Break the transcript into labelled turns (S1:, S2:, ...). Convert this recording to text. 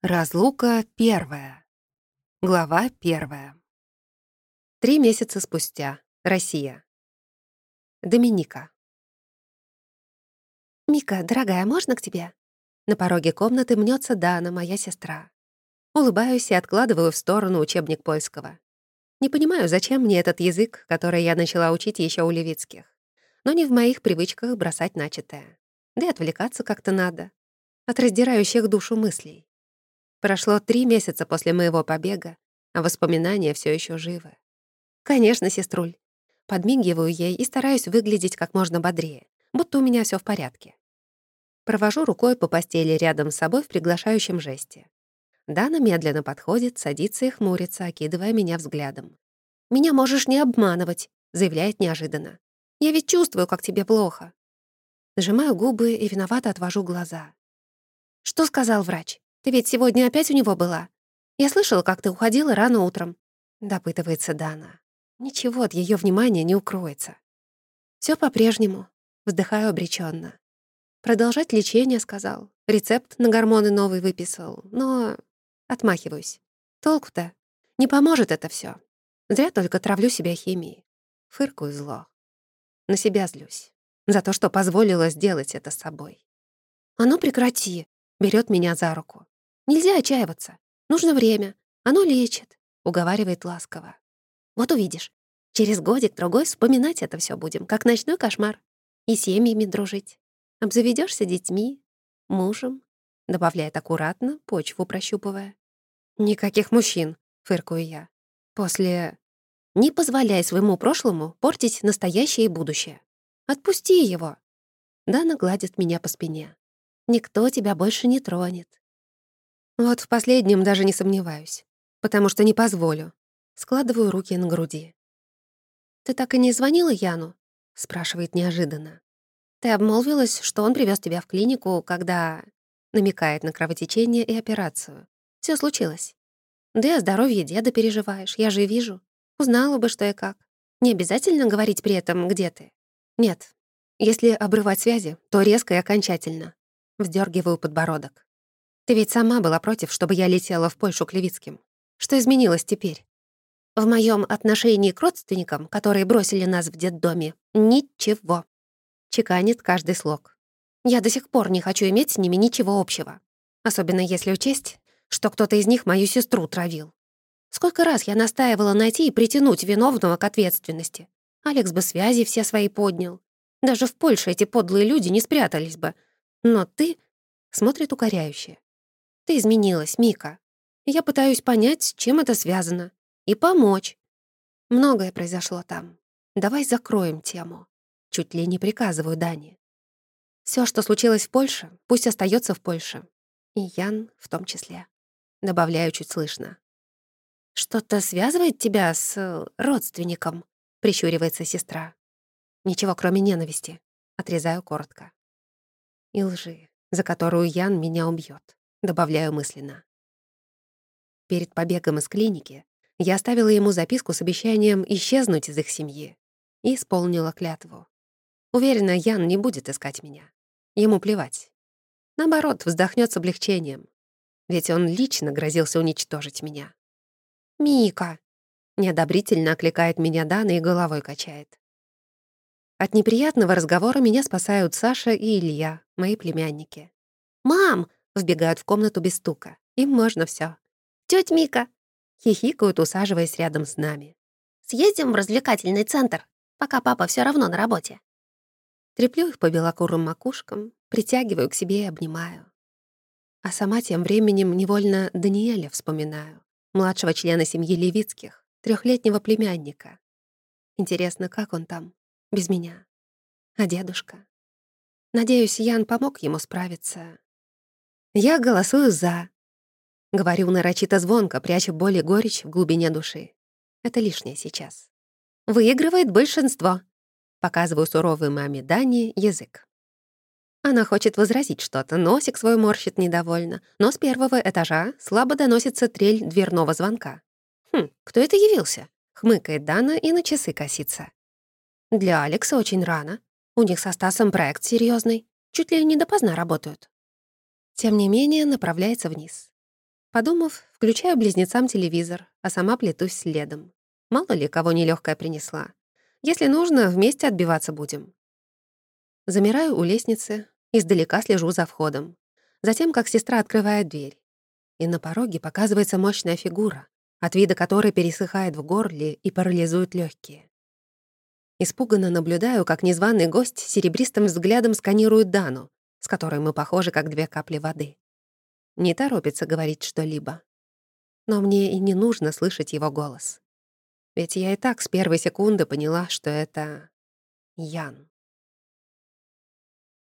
S1: Разлука первая. Глава первая. Три месяца спустя. Россия. Доминика.
S2: «Мика, дорогая, можно к тебе?» На пороге комнаты мнется Дана, моя сестра. Улыбаюсь и откладываю в сторону учебник польского. Не понимаю, зачем мне этот язык, который я начала учить еще у Левицких. Но не в моих привычках бросать начатое. Да и отвлекаться как-то надо. От раздирающих душу мыслей. Прошло три месяца после моего побега, а воспоминания все еще живы. Конечно, сеструль. Подмигиваю ей и стараюсь выглядеть как можно бодрее, будто у меня все в порядке. Провожу рукой по постели рядом с собой в приглашающем жесте. Дана медленно подходит, садится и хмурится, окидывая меня взглядом. «Меня можешь не обманывать», — заявляет неожиданно. «Я ведь чувствую, как тебе плохо». Сжимаю губы и виновато отвожу глаза. «Что сказал врач?» Ты ведь сегодня опять у него была? Я слышала, как ты уходила рано утром», — допытывается Дана. Ничего от ее внимания не укроется. Все по-прежнему. Вздыхаю обреченно. Продолжать лечение, сказал. Рецепт на гормоны новый выписал. Но отмахиваюсь. Толку-то? Не поможет это все. Зря только травлю себя химией. Фыркую зло. На себя злюсь. За то, что позволила сделать это с собой. «А ну прекрати!» — берет меня за руку. Нельзя отчаиваться. Нужно время. Оно лечит», — уговаривает ласково. «Вот увидишь. Через годик-другой вспоминать это все будем, как ночной кошмар. И семьями дружить. Обзаведешься детьми, мужем», — добавляет аккуратно, почву прощупывая. «Никаких мужчин», — фыркую я. «После...» «Не позволяй своему прошлому портить настоящее и будущее. Отпусти его». Дана гладит меня по спине. «Никто тебя больше не тронет. Вот в последнем даже не сомневаюсь, потому что не позволю. Складываю руки на груди. «Ты так и не звонила Яну?» — спрашивает неожиданно. «Ты обмолвилась, что он привез тебя в клинику, когда...» намекает на кровотечение и операцию. Все случилось. Да и о здоровье деда переживаешь, я же вижу. Узнала бы, что и как. Не обязательно говорить при этом, где ты. Нет. Если обрывать связи, то резко и окончательно. Вздергиваю подбородок. Ты ведь сама была против, чтобы я летела в Польшу к Левицким. Что изменилось теперь? В моем отношении к родственникам, которые бросили нас в детдоме, ничего. Чеканит каждый слог. Я до сих пор не хочу иметь с ними ничего общего. Особенно если учесть, что кто-то из них мою сестру травил. Сколько раз я настаивала найти и притянуть виновного к ответственности. Алекс бы связи все свои поднял. Даже в Польше эти подлые люди не спрятались бы. Но ты... Смотрит укоряюще. Ты изменилась, Мика. я пытаюсь понять, с чем это связано. И помочь. Многое произошло там. Давай закроем тему. Чуть ли не приказываю Дане. Все, что случилось в Польше, пусть остается в Польше. И Ян в том числе. Добавляю чуть слышно. «Что-то связывает тебя с э, родственником?» — прищуривается сестра. «Ничего, кроме ненависти». Отрезаю коротко. И лжи, за которую Ян меня убьет добавляю мысленно. Перед побегом из клиники я оставила ему записку с обещанием исчезнуть из их семьи и исполнила клятву. Уверена, Ян не будет искать меня. Ему плевать. Наоборот, вздохнет с облегчением. Ведь он лично грозился уничтожить меня. «Мика!» — неодобрительно окликает меня Дана и головой качает. От неприятного разговора меня спасают Саша и Илья, мои племянники. «Мам, Вбегают в комнату без стука. Им можно все. «Тётя Мика!» Хихикают, усаживаясь рядом с нами. «Съездим в развлекательный центр, пока папа все равно на работе». Треплю их по белокурым макушкам, притягиваю к себе и обнимаю. А сама тем временем невольно Даниэля вспоминаю, младшего члена семьи Левицких, трехлетнего племянника. Интересно, как он там, без меня? А дедушка? Надеюсь, Ян помог ему справиться «Я голосую «за». Говорю нарочито звонко, пряча боль и горечь в глубине души. Это лишнее сейчас. Выигрывает большинство. Показываю суровой маме Дани язык. Она хочет возразить что-то, носик свой морщит недовольно, но с первого этажа слабо доносится трель дверного звонка. «Хм, кто это явился?» — хмыкает Дана и на часы косится. «Для Алекса очень рано. У них со Стасом проект серьезный, Чуть ли не допоздна работают. Тем не менее, направляется вниз.
S1: Подумав, включаю близнецам телевизор, а сама плетусь следом. Мало ли, кого нелегкая принесла. Если нужно, вместе отбиваться будем. Замираю у лестницы, издалека слежу за входом. Затем, как сестра открывает дверь. И на пороге показывается мощная фигура, от вида которой пересыхает в горле и парализует легкие. Испуганно наблюдаю, как незваный гость серебристым взглядом сканирует Дану, с которой мы похожи, как две капли воды. Не торопится говорить что-либо. Но мне и не нужно слышать его голос. Ведь я и так с первой секунды поняла, что это Ян.